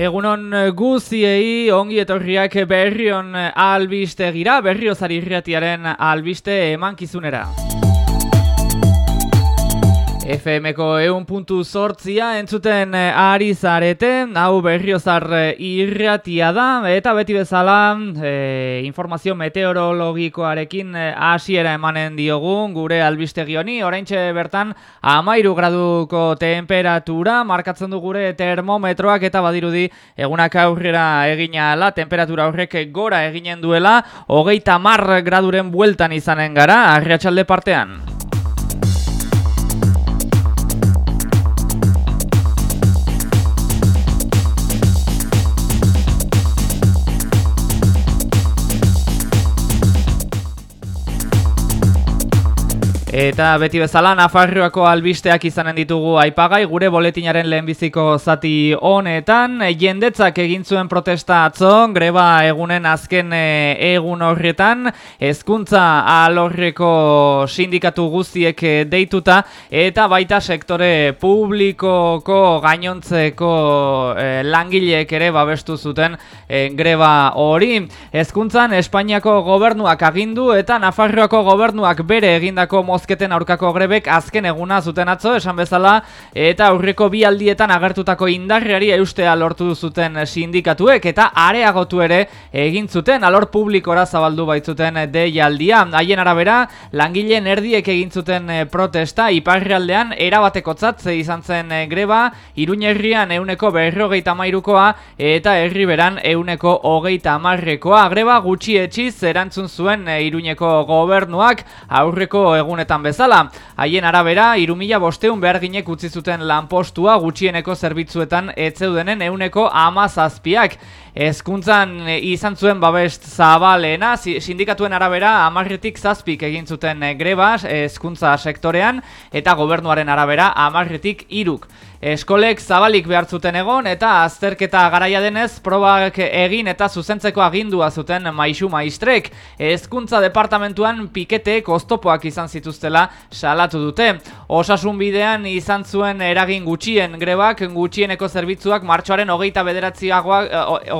Egunon guziei ongi etorriak berrion albiste gira, berriozari irratiaren albiste emankizunera. FMko eun puntu sortzia entzuten eh, ari zarete, hau berriozar eh, irratia da, eta beti bezala e, informazio meteorologikoarekin hasiera emanen diogun gure albiste gioni, orain bertan amairu graduko temperatura, markatzen du gure termometroak eta badirudi egunak aurrera egina ala, temperatura horrek gora eginen duela, hogeita mar graduren bueltan izanen gara, arriatxalde partean. Eta beti bezala Nafarroako albisteak izanen ditugu aipagai gure boletinaren lehenbiziko zati honetan. Jendetzak egin zuen protesta atzo greba egunen azken e, egun horretan. Hezkuntza alorreko sindikatu guztiek e, deituta eta baita sektore publikoko gainontzeko e, langileek ere babestu zuten greba hori. Hezkuntzan Espainiako gobernuak agindu eta Nafarroako gobernuak bere egindako mozketen aurkako grebek azken eguna zuten atzo esan bezala eta aurreko bi aldietan agertutako indarriari eustea lortu zuten sindikatuek eta areagotu ere egin zuten alor publikora zabaldu baitzuten deialdia. Haien arabera langileen erdiek egin zuten protesta iparrealdean erabatekotzat izan zen greba Iruñerrian euneko berrogeita mairukoa eta herriberan euneko hogeita amarrekoa. Greba gutxi etxiz erantzun zuen Iruñeko gobernuak aurreko egunetan bezala. Haien arabera, irumila bosteun behar ginek utzi zuten lanpostua gutxieneko zerbitzuetan etzeudenen euneko amazazpiak. Ezkuntzan izan zuen babest zabalena, sindikatuen arabera amarretik zazpik egin zuten grebas ezkuntza sektorean eta gobernuaren arabera amarretik iruk. Eskolek zabalik behar zuten egon eta azterketa garaia denez probak egin eta zuzentzeko agindua zuten maisu maistrek. Ezkuntza departamentuan pikete oztopoak izan zituztela salatu dute. Osasun bidean izan zuen eragin gutxien grebak gutxieneko zerbitzuak martxoaren hogeita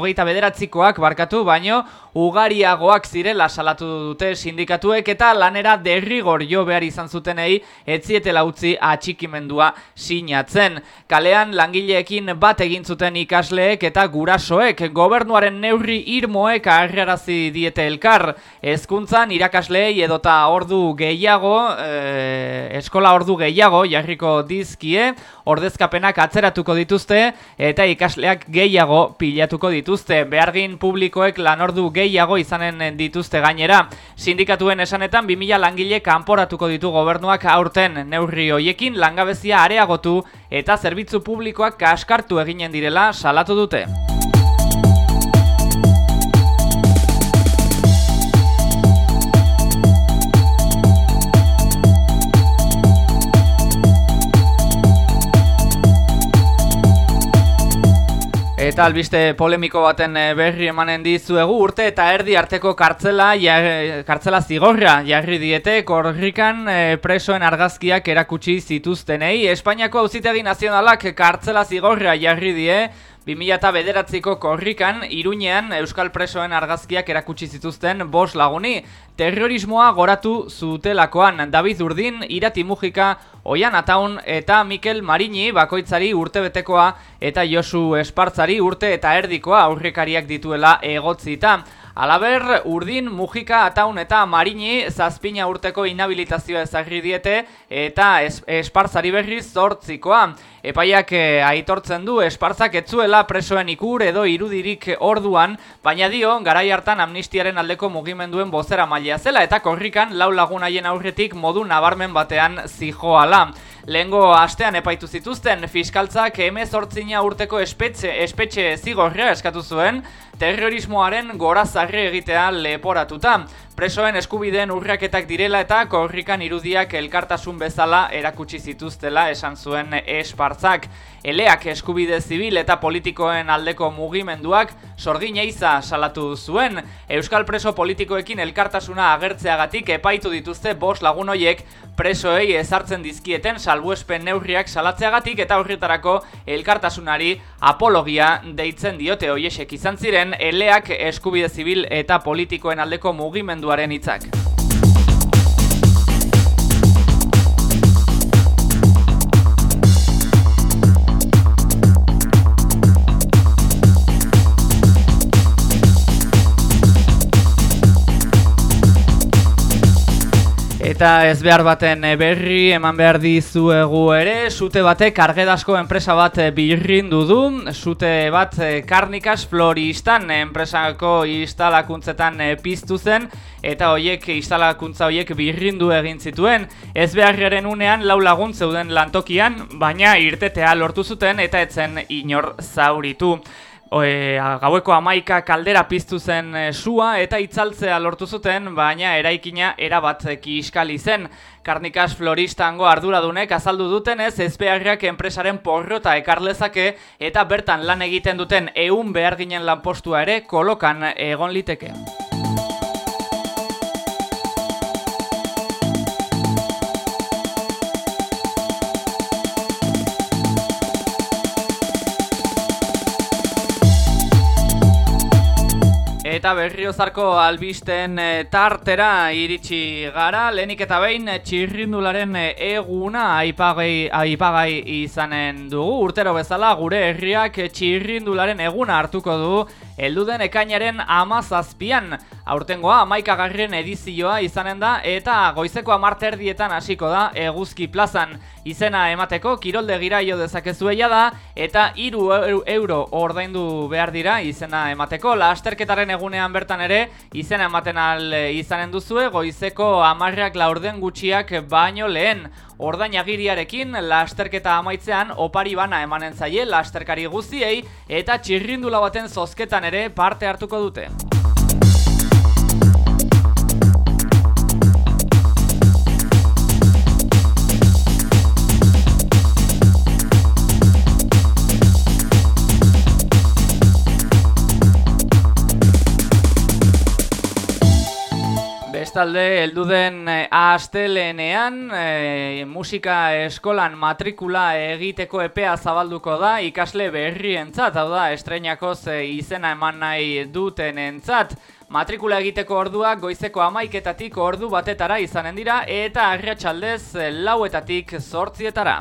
hogeita bederatzikoak barkatu, baino ugariagoak zirela salatu dute sindikatuek eta lanera derrigor jo behar izan zutenei etzietela utzi atxikimendua sinatzen. Kalean langileekin bat egin zuten ikasleek eta gurasoek gobernuaren neurri irmoek aherrarazi diete elkar. Hezkuntzan irakasleei edota ordu gehiago, e, eskola ordu gehiago jarriko dizkie, ordezkapenak atzeratuko dituzte eta ikasleak gehiago pilatuko dituzte. Behargin publikoek lanordu gehiago izanen dituzte gainera. Sindikatuen esanetan 2000 langile kanporatuko ditu gobernuak aurten neurri hoiekin langabezia areagotu eta zerbitzu publikoak kaskartu eginen direla salatu dute. Eta albiste polemiko baten eh, berri emanen dizuegu urte eta erdi arteko kartzela, ja, kartzela zigorra jarri diete korrikan eh, presoen argazkiak erakutsi zituztenei. Espainiako auzitegi nazionalak kartzela zigorra jarri die, 2000 bederatziko korrikan, Iruñean Euskal Presoen argazkiak erakutsi zituzten bos laguni. Terrorismoa goratu zutelakoan David Urdin, Irati Mujika, Oian Ataun eta Mikel Marini bakoitzari urtebetekoa eta Josu Espartzari urte eta erdikoa aurrekariak dituela egotzita. Alaber, Urdin, Mujika, Ataun eta Marini zazpina urteko inhabilitazioa ezagri diete eta es, espartzari berriz zortzikoa. Epaiak eh, aitortzen du espartzak etzuela presoen ikur edo irudirik orduan, baina dio, garai hartan amnistiaren aldeko mugimenduen bozera maila zela eta korrikan lau lagun haien aurretik modu nabarmen batean zijoala. Lehengo astean epaitu zituzten fiskaltzak emezortzina urteko espetxe, espetxe zigorria eskatu zuen, terrorismoaren gora zarri egitea leporatuta. Presoen eskubideen urraketak direla eta korrikan irudiak elkartasun bezala erakutsi zituztela esan zuen espartzak. Eleak eskubide zibil eta politikoen aldeko mugimenduak sorgin eiza salatu zuen. Euskal preso politikoekin elkartasuna agertzeagatik epaitu dituzte bos lagun hoiek presoei ezartzen dizkieten salbuespen neurriak salatzeagatik eta horretarako elkartasunari apologia deitzen diote hoiesek izan ziren eleak eskubide zibil eta politikoen aldeko mugimenduaren hitzak. Eta ez behar baten eh, berri eman behar dizuegu ere, sute batek argedasko enpresa bat eh, birrindu du, sute bat eh, karnikas floristan enpresako instalakuntzetan piztu zen, eta hoiek instalakuntza hoiek birrindu egin zituen, ez beharriaren unean lau lagun zeuden lantokian, baina irtetea lortu zuten eta etzen inor zauritu. Oe, gaueko amaika kaldera piztu zen e, sua eta itzaltzea lortu zuten, baina eraikina erabat kiskali zen. Karnikas Floristango arduradunek azaldu duten ez ezbeharriak enpresaren porrota ekarlezake eta bertan lan egiten duten eun behar ginen lanpostua ere kolokan egon liteke. Eta berriozarko albisten eh, tartera iritsi gara, lehenik eta behin eh, txirrindularen eh, eguna aipagai, aipagai izanen dugu. Urtero bezala gure herriak txirrindularen eguna hartuko du Elduden ekainaren amazazpian, aurtengoa amaikagarren edizioa izanen da eta goizeko amarterdietan hasiko da eguzki plazan. Izena emateko kirolde gira jo dezakezueia da eta iru euro ordaindu behar dira izena emateko. Lasterketaren egunean bertan ere izena ematen al izanen duzue goizeko amarrak laurden gutxiak baino lehen. Ordain agiriarekin lasterketa amaitzean opari bana emanen zaie lasterkari guztiei eta txirrindula baten zozketan ere parte hartuko dute. Bestalde, heldu den eh, astelenean e, musika eskolan matrikula egiteko epea zabalduko da ikasle berrientzat, hau da, estreinakoz e, izena eman nahi duten entzat. Matrikula egiteko orduak goizeko amaiketatik ordu batetara izanen dira eta arratsaldez lauetatik zortzietara.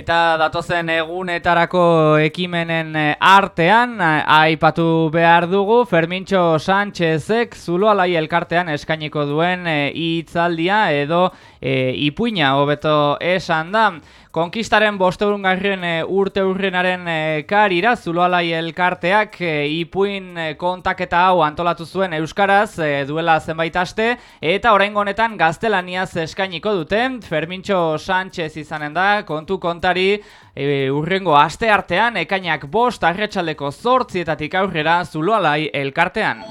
Eta datozen egunetarako ekimenen eh, artean eh, aipatu behar dugu Fermintxo Sánchezek zuloalai elkartean eskainiko duen eh, hitzaldia edo ipuina hobeto esan da. Konkistaren bosteurun garrien e, urte urrenaren e, karira, zuloalai elkarteak e, ipuin kontaketa hau antolatu zuen Euskaraz duela zenbait aste, eta orain honetan gaztelaniaz eskainiko dute, Fermintxo Sánchez izanen da, kontu kontari e, urrengo aste artean, ekainak bost arretxaldeko zortzietatik aurrera zuloalai elkartean.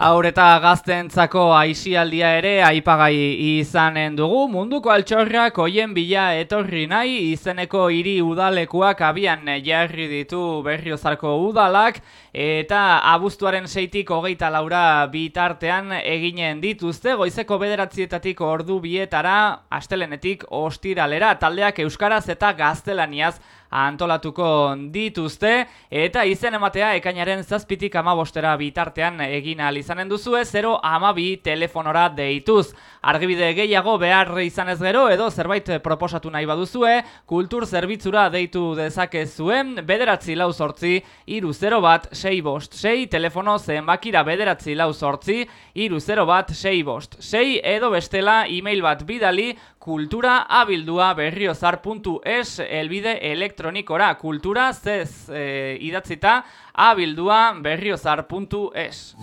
Aur eta gaztentzako aisialdia ere aipagai izanen dugu, munduko altxorrak hoien bila etorri nahi, izeneko hiri udalekuak abian jarri ditu berriozarko udalak, eta abuztuaren seitik hogeita laura bitartean eginen dituzte, goizeko bederatzietatik ordu bietara, astelenetik ostiralera, taldeak euskaraz eta gaztelaniaz antolatuko dituzte eta izen ematea ekainaren zazpitik amabostera bitartean egin izanen duzue 0 amabi telefonora deituz. Argibide gehiago behar izanez gero edo zerbait proposatu nahi baduzue, kultur zerbitzura deitu dezake zuen, bederatzi lau sortzi, iru 0 bat, 6 bost, 6 telefono zenbakira bederatzi lau sortzi, iru 0 bat, 6 bost, 6 edo bestela e-mail bat bidali kultura abildua berriozar.es elbide elektronikora. Kultura zez e, idatzita abildua berriozar.es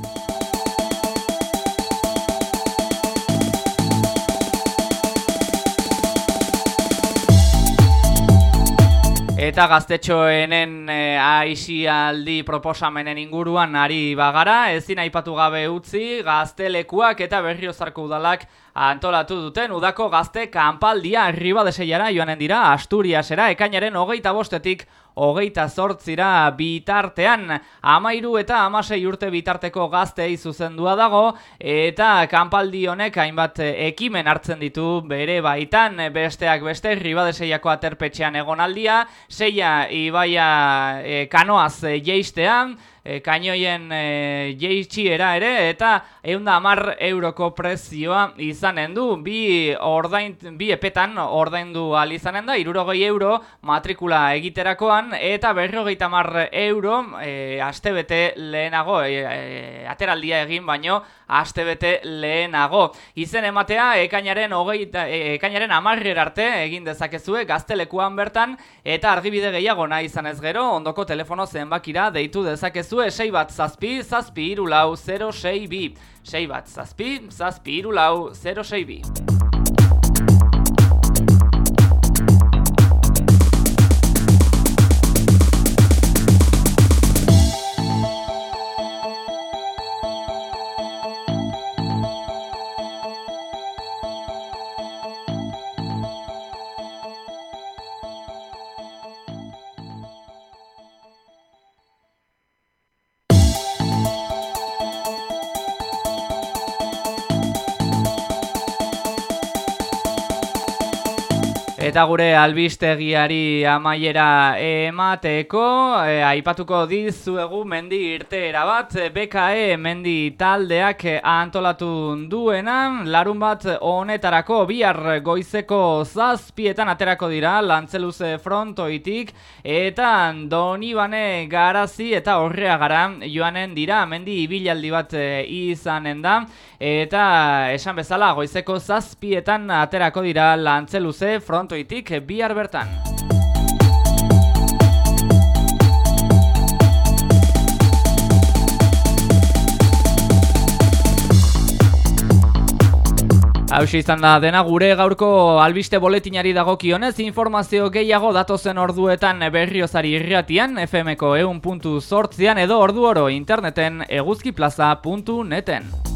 Eta gaztetxoenen e, aixialdi proposamenen inguruan ari bagara, ezin aipatu gabe utzi, gaztelekuak eta berriozarko udalak antolatu duten udako gazte kanpaldia ribadeseiara joanen dira Asturiasera ekainaren hogeita bostetik hogeita zortzira bitartean. Amairu eta amasei urte bitarteko gaztei zuzendua dago eta kanpaldi honek hainbat ekimen hartzen ditu. Bere baitan besteak beste ribadeseiako aterpetxean egonaldia seia ibaia e, kanoaz jeistean e, kainoien e, jeitxiera ere eta eunda amar euroko prezioa izanen du. Bi, ordain, bi epetan ordaindu al izanen da irurogei euro matrikula egiterakoan eta berrogeita mar euro e, astebete lehenago e, e, ateraldia egin baino astebete lehenago. Izen ematea ekainaren hogeita e, ekainaren amarrer arte egin dezakezue gaztelekuan bertan eta argibide gehiago nahi izan ez gero. Ondoko telefono zenbakira deitu dezakezu duzue sei bat zazpi, zazpi irulau, 06 bi. Sei bat zazpi, zazpi irulau, 06 Eta gure albistegiari amaiera emateko, e, aipatuko dizuegu mendi irteera bat, BKE mendi taldeak antolatu duena, larun bat honetarako bihar goizeko zazpietan aterako dira lantzeluze frontoitik, eta donibane garazi eta horrea gara joanen dira, mendi ibilaldi bat izanen da, eta esan bezala goizeko zazpietan aterako dira lantzeluze frontoitik, Itik bihar bertan. Hau izan da dena gure gaurko albiste boletinari dagokionez informazio gehiago datozen orduetan berriozari irratian FMko eun puntu edo ordu oro interneten eguzkiplaza.neten.